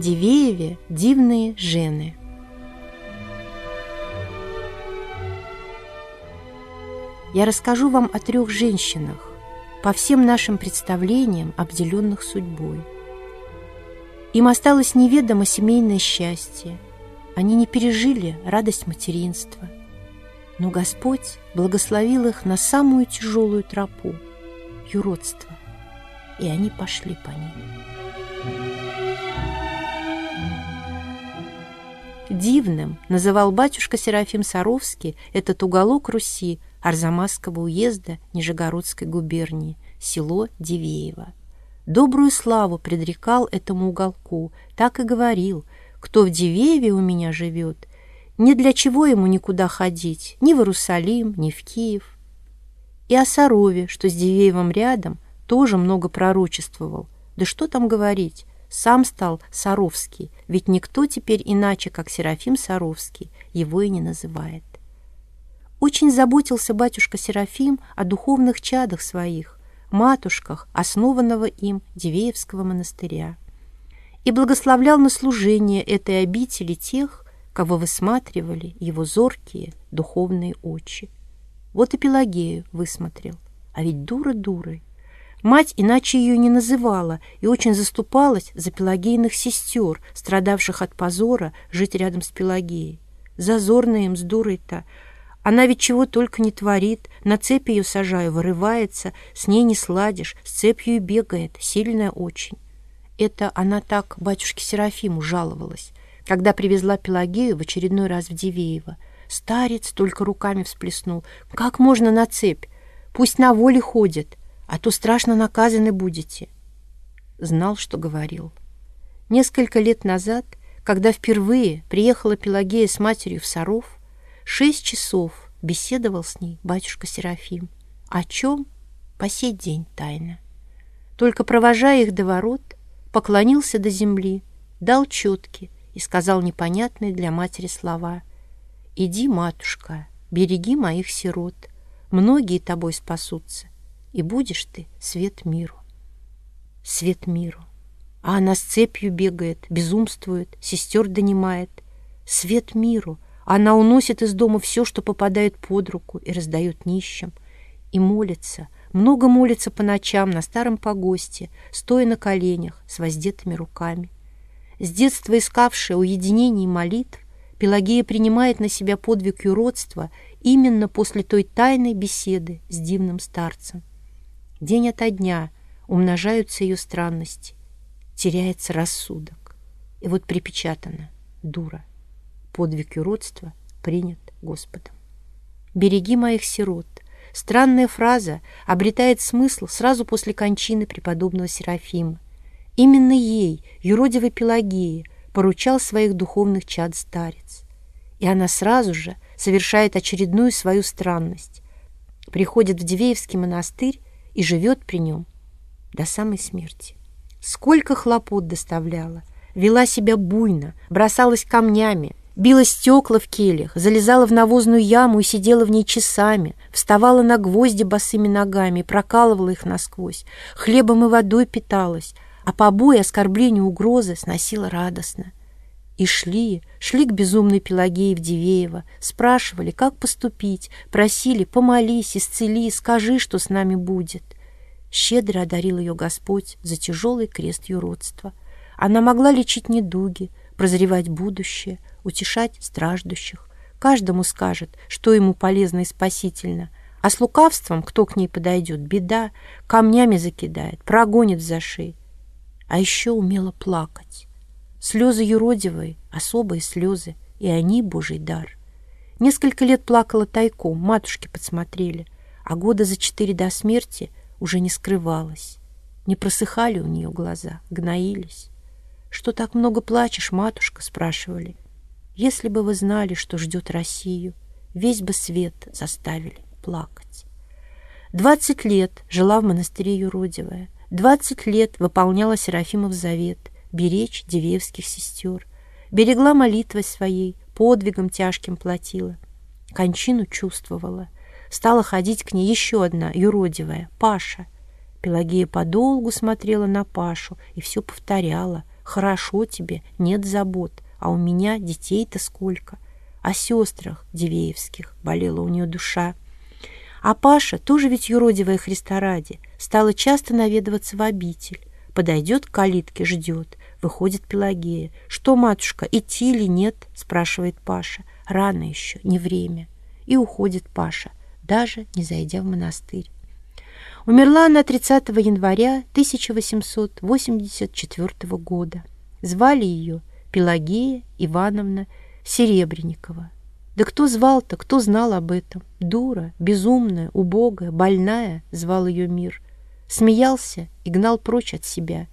Дивееве дивные жены. Я расскажу вам о трех женщинах, по всем нашим представлениям, обделенных судьбой. Им осталось неведомо семейное счастье. Они не пережили радость материнства. Но Господь благословил их на самую тяжелую тропу – юродство. И они пошли по ней. Дивным называл батюшка Серафим Саровский этот уголок Руси Арзамасского уезда Нижегородской губернии, село Дивеево. Добрую славу предрекал этому уголку, так и говорил, кто в Дивееве у меня живет, ни для чего ему никуда ходить, ни в Иерусалим, ни в Киев. И о Сарове, что с Дивеевым рядом, тоже много пророчествовал. Да что там говорить, сам стал Саровский, ведь никто теперь иначе, как Серафим Саровский, его и не называет. Очень заботился батюшка Серафим о духовных чадах своих, матушках, основанного им Дивеевского монастыря, и благословлял на служение этой обители тех, кого высматривали его зоркие духовные очи. Вот и Пелагею высмотрел, а ведь дура дурой. Мать иначе ее не называла и очень заступалась за пелагейных сестер, страдавших от позора жить рядом с Пелагеей. Зазорная им с дурой-то. Она ведь чего только не творит, на цепь ее сажаю, вырывается, с ней не сладишь, с цепью и бегает, сильная очень. Это она так батюшке Серафиму жаловалась, когда привезла Пелагею в очередной раз в Дивеево. Старец только руками всплеснул. «Как можно на цепь? Пусть на воле ходит а то страшно наказаны будете. Знал, что говорил. Несколько лет назад, когда впервые приехала Пелагея с матерью в Саров, шесть часов беседовал с ней батюшка Серафим. О чем? По сей день тайна. Только провожая их до ворот, поклонился до земли, дал четки и сказал непонятные для матери слова. «Иди, матушка, береги моих сирот, многие тобой спасутся, и будешь ты свет миру. Свет миру. А она с цепью бегает, безумствует, сестер донимает. Свет миру. Она уносит из дома все, что попадает под руку, и раздает нищим. И молится, много молится по ночам на старом погосте, стоя на коленях с воздетыми руками. С детства искавшая уединений и молитв, Пелагея принимает на себя подвиг юродства именно после той тайной беседы с дивным старцем. День ото дня умножаются ее странности, теряется рассудок. И вот припечатано «дура». Подвиг уродства принят Господом. «Береги моих сирот». Странная фраза обретает смысл сразу после кончины преподобного Серафима. Именно ей, юродивой Пелагеи, поручал своих духовных чад старец. И она сразу же совершает очередную свою странность. Приходит в Дивеевский монастырь и живет при нем до самой смерти. Сколько хлопот доставляла, вела себя буйно, бросалась камнями, била стекла в кельях, залезала в навозную яму и сидела в ней часами, вставала на гвозди босыми ногами, прокалывала их насквозь, хлебом и водой питалась, а побои, оскорбления, угрозы сносила радостно. И шли, шли к безумной Пелагеи в Дивеево, спрашивали, как поступить, просили, помолись, исцели, скажи, что с нами будет. Щедро одарил ее Господь за тяжелый крест юродства. Она могла лечить недуги, прозревать будущее, утешать страждущих. Каждому скажет, что ему полезно и спасительно, а с лукавством, кто к ней подойдет, беда, камнями закидает, прогонит за шеи. А еще умела плакать. Слезы юродивые, особые слезы, и они Божий дар. Несколько лет плакала тайком, матушки подсмотрели, а года за четыре до смерти уже не скрывалась. Не просыхали у нее глаза, гноились. «Что так много плачешь, матушка?» — спрашивали. «Если бы вы знали, что ждет Россию, весь бы свет заставили плакать». Двадцать лет жила в монастыре Юродивая. Двадцать лет выполняла Серафимов завет — беречь девевских сестер. Берегла молитвой своей, подвигом тяжким платила. Кончину чувствовала. Стала ходить к ней еще одна, юродивая, Паша. Пелагея подолгу смотрела на Пашу и все повторяла. «Хорошо тебе, нет забот, а у меня детей-то сколько». О сестрах Дивеевских болела у нее душа. А Паша, тоже ведь юродивая Христа ради, стала часто наведываться в обитель. Подойдет к калитке, ждет. Выходит Пелагея. «Что, матушка, идти или нет?» — спрашивает Паша. «Рано еще, не время». И уходит Паша, даже не зайдя в монастырь. Умерла она 30 января 1884 года. Звали ее Пелагея Ивановна Серебренникова. Да кто звал-то, кто знал об этом? Дура, безумная, убогая, больная, звал ее мир. Смеялся и гнал прочь от себя.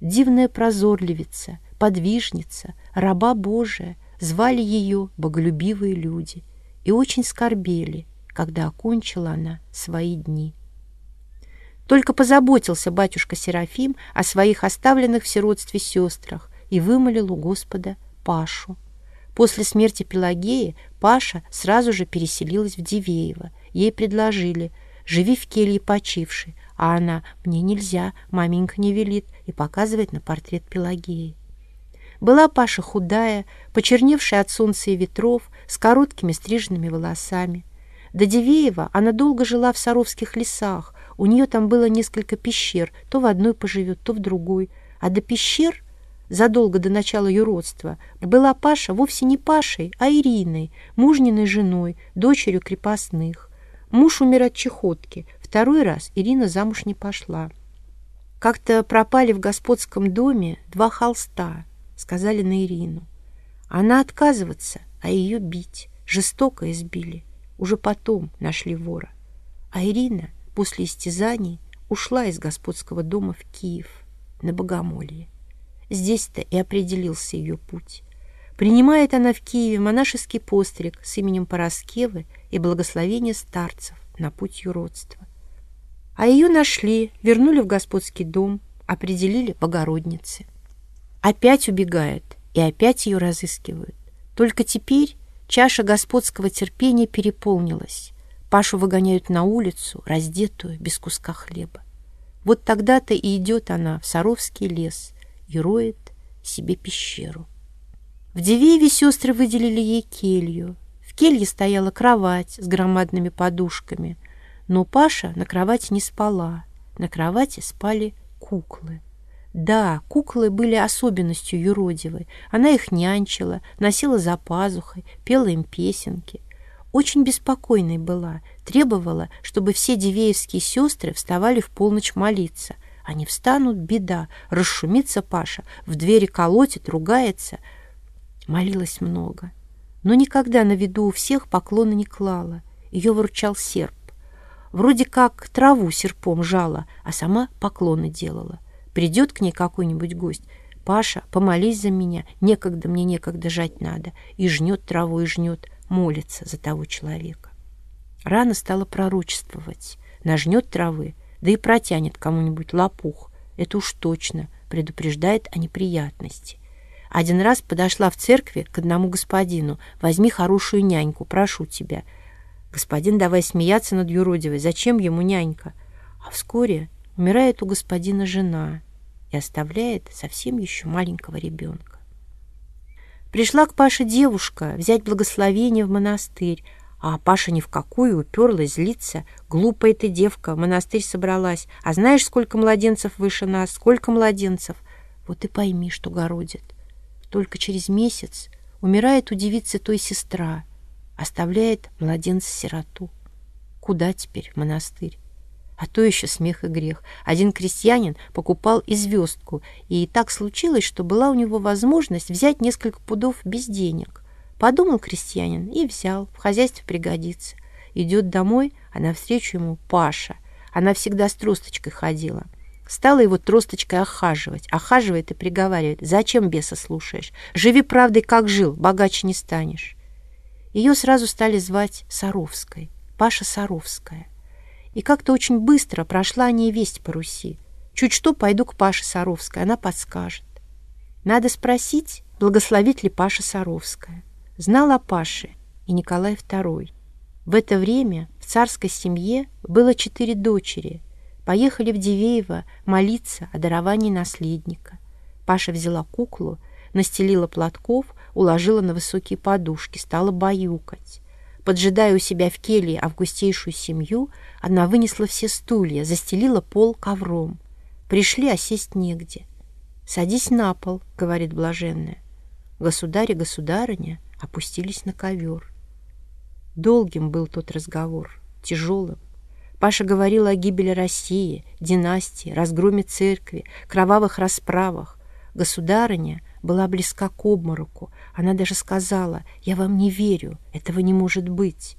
Дивная прозорливица, подвижница, раба Божия, звали ее боголюбивые люди и очень скорбели, когда окончила она свои дни. Только позаботился батюшка Серафим о своих оставленных в сиротстве сестрах и вымолил у Господа Пашу. После смерти Пелагеи Паша сразу же переселилась в Дивеево. Ей предложили «Живи в келье почившей», а она «Мне нельзя, маменька не велит» и показывает на портрет Пелагеи. Была Паша худая, почерневшая от солнца и ветров, с короткими стриженными волосами. До Дивеева она долго жила в Саровских лесах, у нее там было несколько пещер, то в одной поживет, то в другой. А до пещер, задолго до начала юродства, была Паша вовсе не Пашей, а Ириной, мужниной женой, дочерью крепостных. Муж умер от чехотки. Второй раз Ирина замуж не пошла. Как-то пропали в господском доме два холста, сказали на Ирину. Она отказываться, а ее бить. Жестоко избили. Уже потом нашли вора. А Ирина после истязаний ушла из господского дома в Киев на Богомолье. Здесь-то и определился ее путь. Принимает она в Киеве монашеский постриг с именем Пороскевы и благословение старцев на путь юродства. А ее нашли, вернули в господский дом, определили Богороднице. Опять убегает, и опять ее разыскивают. Только теперь чаша господского терпения переполнилась. Пашу выгоняют на улицу, раздетую, без куска хлеба. Вот тогда-то и идет она в Саровский лес и роет себе пещеру. В Дивееве сестры выделили ей келью. В келье стояла кровать с громадными подушками, но Паша на кровати не спала. На кровати спали куклы. Да, куклы были особенностью юродивой. Она их нянчила, носила за пазухой, пела им песенки очень беспокойной была, требовала, чтобы все дивеевские сестры вставали в полночь молиться. Они встанут, беда, расшумится Паша, в двери колотит, ругается. Молилась много, но никогда на виду у всех поклона не клала. Ее выручал серп. Вроде как траву серпом жала, а сама поклоны делала. Придет к ней какой-нибудь гость, «Паша, помолись за меня, некогда мне некогда жать надо». И жнет траву, и жнет молится за того человека. Рано стала пророчествовать, нажнет травы, да и протянет кому-нибудь лопух. Это уж точно предупреждает о неприятности. Один раз подошла в церкви к одному господину. «Возьми хорошую няньку, прошу тебя». Господин давай смеяться над юродивой. Зачем ему нянька? А вскоре умирает у господина жена и оставляет совсем еще маленького ребенка. Пришла к Паше девушка взять благословение в монастырь, а Паша ни в какую уперлась, злиться. Глупая ты девка, в монастырь собралась. А знаешь, сколько младенцев выше нас, сколько младенцев? Вот и пойми, что городит. Только через месяц умирает у девицы той сестра, оставляет младенца-сироту. Куда теперь в монастырь? А то еще смех и грех. Один крестьянин покупал и звездку, и так случилось, что была у него возможность взять несколько пудов без денег. Подумал крестьянин и взял, в хозяйстве пригодится. Идет домой, а навстречу ему Паша. Она всегда с тросточкой ходила. Стала его тросточкой охаживать. Охаживает и приговаривает. «Зачем беса слушаешь? Живи правдой, как жил, богаче не станешь». Ее сразу стали звать Саровской. Паша Саровская. И как-то очень быстро прошла о весть по Руси. Чуть что пойду к Паше Саровской, она подскажет. Надо спросить, благословит ли Паша Саровская. Знал о Паше и Николай II. В это время в царской семье было четыре дочери. Поехали в Дивеево молиться о даровании наследника. Паша взяла куклу, настелила платков, уложила на высокие подушки, стала баюкать. Поджидая у себя в келье августейшую семью, она вынесла все стулья, застелила пол ковром. Пришли, а сесть негде. «Садись на пол», — говорит блаженная. Государь и государыня опустились на ковер. Долгим был тот разговор, тяжелым. Паша говорила о гибели России, династии, разгроме церкви, кровавых расправах. Государыня была близка к обмороку. Она даже сказала, «Я вам не верю, этого не может быть».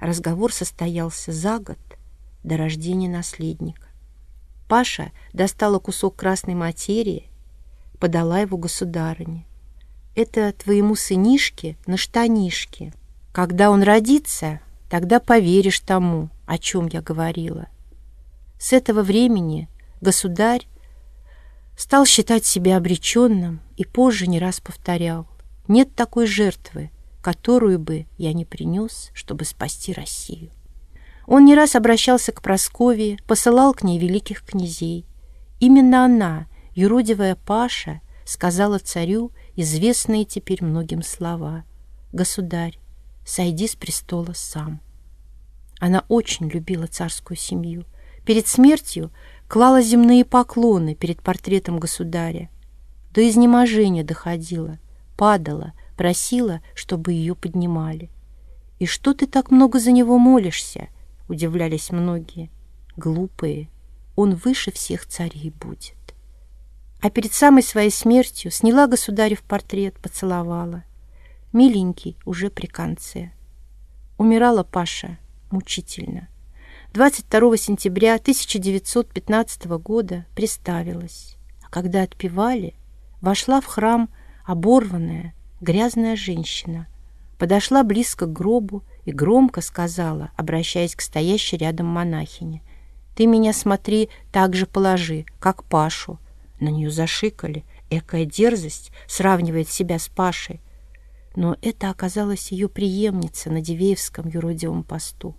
Разговор состоялся за год до рождения наследника. Паша достала кусок красной материи, подала его государыне. «Это твоему сынишке на штанишке. Когда он родится, тогда поверишь тому, о чем я говорила». С этого времени государь стал считать себя обреченным и позже не раз повторял, «Нет такой жертвы, которую бы я не принес, чтобы спасти Россию». Он не раз обращался к Прасковье, посылал к ней великих князей. Именно она, юродивая Паша, сказала царю известные теперь многим слова. «Государь, сойди с престола сам». Она очень любила царскую семью. Перед смертью клала земные поклоны перед портретом государя. До изнеможения доходила, падала, просила, чтобы ее поднимали. «И что ты так много за него молишься?» — удивлялись многие. «Глупые, он выше всех царей будет». А перед самой своей смертью сняла государев портрет, поцеловала. Миленький уже при конце. Умирала Паша мучительно. 22 сентября 1915 года приставилась, а когда отпевали, вошла в храм оборванная, грязная женщина, подошла близко к гробу и громко сказала, обращаясь к стоящей рядом монахине, «Ты меня, смотри, так же положи, как Пашу». На нее зашикали. Экая дерзость сравнивает себя с Пашей. Но это оказалась ее преемница на Дивеевском юродивом посту.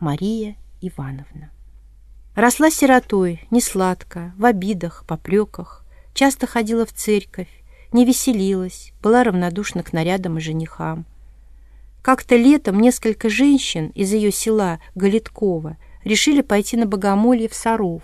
Мария Ивановна. Росла сиротой, не сладко, в обидах, попреках, часто ходила в церковь, не веселилась, была равнодушна к нарядам и женихам. Как-то летом несколько женщин из ее села Галиткова решили пойти на богомолье в Саров.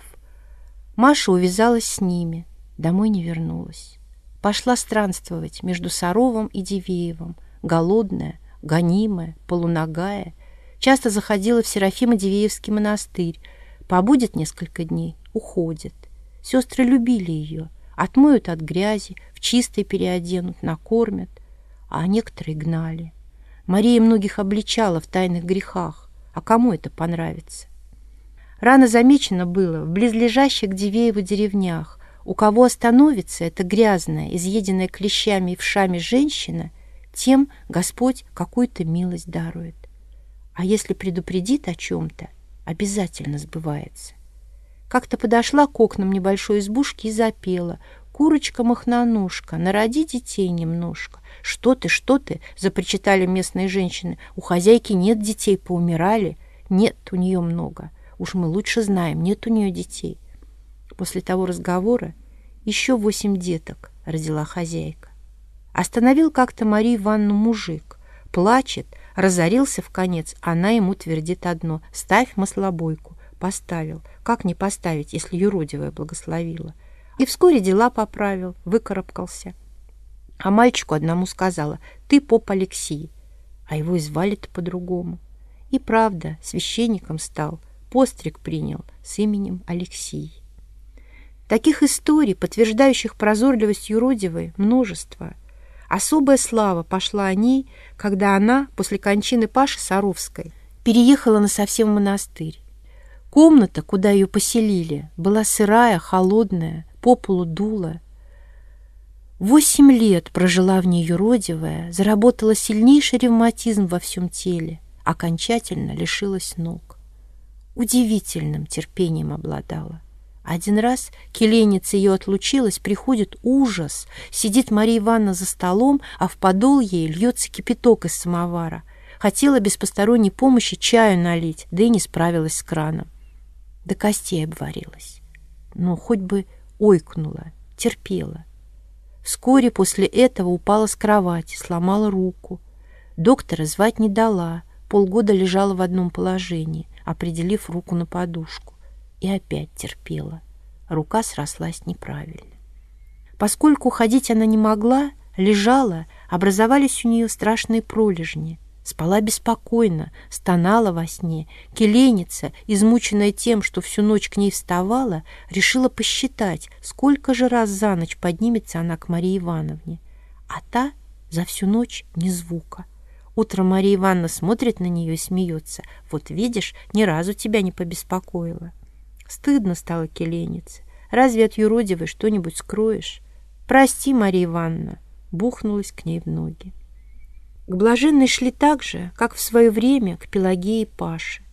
Маша увязалась с ними, домой не вернулась. Пошла странствовать между Саровом и Дивеевым, голодная, гонимая, полуногая, часто заходила в Серафимо-Дивеевский монастырь, побудет несколько дней, уходит. Сестры любили ее, отмоют от грязи, в чистое переоденут, накормят, а некоторые гнали. Мария многих обличала в тайных грехах. А кому это понравится? Рано замечено было в близлежащих Дивеево деревнях. У кого остановится эта грязная, изъеденная клещами и вшами женщина, тем Господь какую-то милость дарует. А если предупредит о чем-то, обязательно сбывается. Как-то подошла к окнам небольшой избушки и запела «Курочка-махноножка, народи детей немножко». «Что ты, что ты?» — запричитали местные женщины. «У хозяйки нет детей, поумирали». «Нет, у нее много. Уж мы лучше знаем, нет у нее детей». После того разговора еще восемь деток родила хозяйка. Остановил как-то Марию Ивановну мужик. Плачет, разорился в конец. Она ему твердит одно — ставь маслобойку. Поставил. Как не поставить, если юродивая благословила? И вскоре дела поправил, выкарабкался. А мальчику одному сказала, ты поп Алексей, а его и звали-то по-другому. И правда, священником стал, постриг принял с именем Алексей. Таких историй, подтверждающих прозорливость юродивой, множество. Особая слава пошла о ней, когда она, после кончины Паши Саровской, переехала на совсем монастырь. Комната, куда ее поселили, была сырая, холодная, по полу дула, Восемь лет прожила в ней юродивая, заработала сильнейший ревматизм во всем теле, окончательно лишилась ног. Удивительным терпением обладала. Один раз келеница ее отлучилась, приходит ужас. Сидит Мария Ивановна за столом, а в подол ей льется кипяток из самовара. Хотела без посторонней помощи чаю налить, да и не справилась с краном. до костей обварилась. Но хоть бы ойкнула, терпела. Вскоре после этого упала с кровати, сломала руку. Доктора звать не дала, полгода лежала в одном положении, определив руку на подушку. И опять терпела. Рука срослась неправильно. Поскольку ходить она не могла, лежала, образовались у нее страшные пролежни. Спала беспокойно, стонала во сне. Келеница, измученная тем, что всю ночь к ней вставала, решила посчитать, сколько же раз за ночь поднимется она к Марии Ивановне. А та за всю ночь ни звука. Утром Мария Ивановна смотрит на нее и смеется. «Вот видишь, ни разу тебя не побеспокоила». Стыдно стало келенице. «Разве от юродивой что-нибудь скроешь?» «Прости, Мария Ивановна», бухнулась к ней в ноги. К блаженной шли так же, как в свое время к Пелагее и Паше.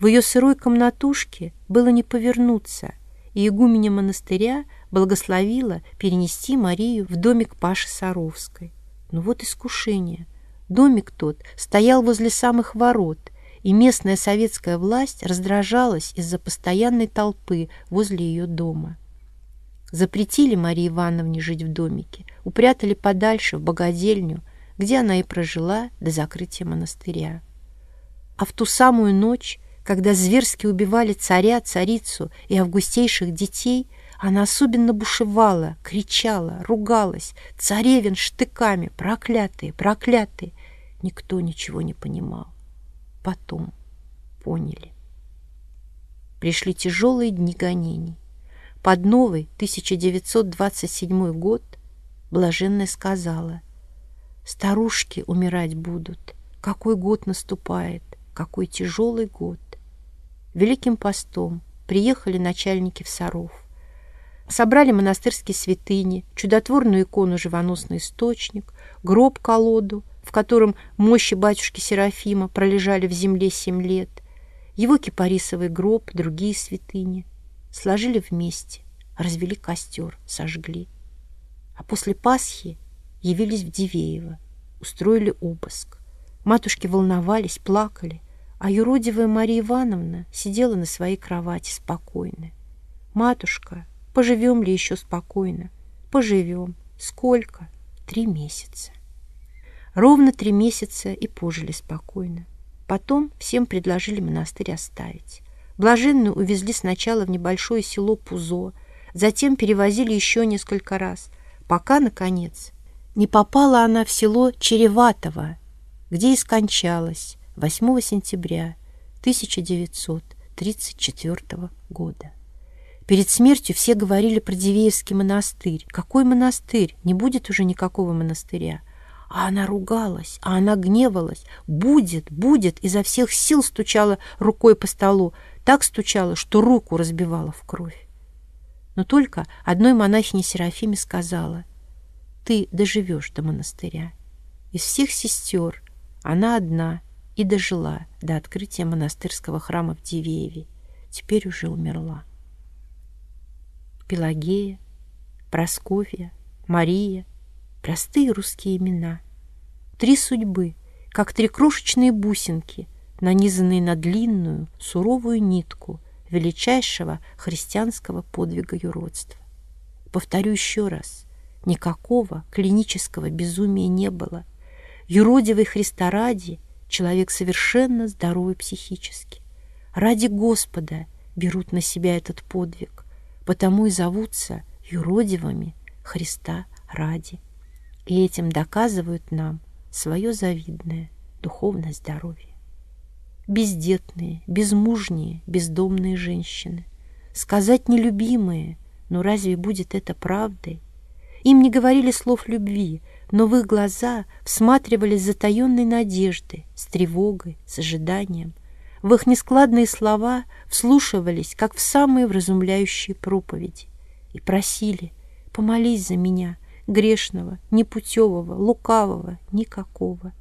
В ее сырой комнатушке было не повернуться, и игуменя монастыря благословила перенести Марию в домик Паши Саровской. Но вот искушение. Домик тот стоял возле самых ворот, и местная советская власть раздражалась из-за постоянной толпы возле ее дома. Запретили Марии Ивановне жить в домике, упрятали подальше в богадельню, где она и прожила до закрытия монастыря. А в ту самую ночь, когда зверски убивали царя, царицу и августейших детей, она особенно бушевала, кричала, ругалась, царевин штыками, проклятые, проклятые. Никто ничего не понимал. Потом поняли. Пришли тяжелые дни гонений. Под новый 1927 год Блаженная сказала — Старушки умирать будут. Какой год наступает, какой тяжелый год. Великим постом приехали начальники в Саров. Собрали монастырские святыни, чудотворную икону «Живоносный источник», гроб-колоду, в котором мощи батюшки Серафима пролежали в земле семь лет, его кипарисовый гроб, другие святыни. Сложили вместе, развели костер, сожгли. А после Пасхи явились в Дивеево, устроили обыск. Матушки волновались, плакали, а юродивая Мария Ивановна сидела на своей кровати спокойно. «Матушка, поживем ли еще спокойно?» «Поживем. Сколько?» «Три месяца». Ровно три месяца и пожили спокойно. Потом всем предложили монастырь оставить. Блаженную увезли сначала в небольшое село Пузо, затем перевозили еще несколько раз, пока, наконец, не попала она в село Череватово, где и скончалась 8 сентября 1934 года. Перед смертью все говорили про Дивеевский монастырь. Какой монастырь? Не будет уже никакого монастыря. А она ругалась, а она гневалась. Будет, будет, изо всех сил стучала рукой по столу. Так стучала, что руку разбивала в кровь. Но только одной монахине Серафиме сказала, ты доживешь до монастыря. Из всех сестер она одна и дожила до открытия монастырского храма в Дивееве. Теперь уже умерла. Пелагея, Просковья, Мария — простые русские имена. Три судьбы, как три крошечные бусинки, нанизанные на длинную, суровую нитку величайшего христианского подвига юродства. Повторю еще раз — Никакого клинического безумия не было. Юродивый Христа ради человек совершенно здоровый психически. Ради Господа берут на себя этот подвиг, потому и зовутся юродивыми Христа ради. И этим доказывают нам свое завидное духовное здоровье. Бездетные, безмужние, бездомные женщины. Сказать нелюбимые, но разве будет это правдой? Им не говорили слов любви, но в их глаза всматривались затаенной надежды, с тревогой, с ожиданием. В их нескладные слова вслушивались, как в самые вразумляющие проповеди, и просили «помолись за меня, грешного, непутевого, лукавого, никакого».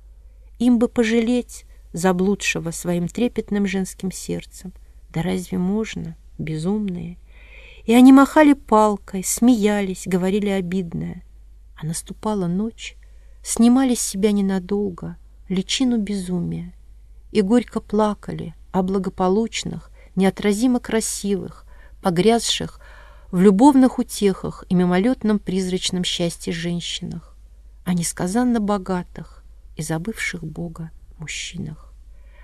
Им бы пожалеть заблудшего своим трепетным женским сердцем. Да разве можно, безумные? И они махали палкой, смеялись, говорили обидное. А наступала ночь, снимали с себя ненадолго личину безумия и горько плакали о благополучных, неотразимо красивых, погрязших в любовных утехах и мимолетном призрачном счастье женщинах, о несказанно богатых и забывших Бога мужчинах.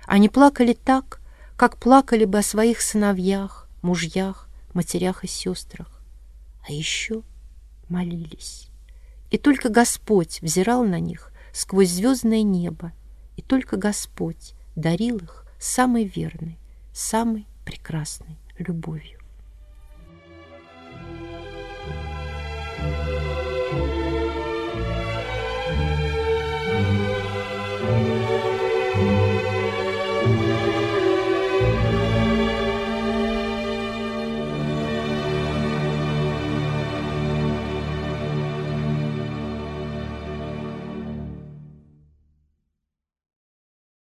Они плакали так, как плакали бы о своих сыновьях, мужьях, матерях и сестрах. А еще молились. И только Господь взирал на них сквозь звездное небо, и только Господь дарил их самой верной, самой прекрасной любовью.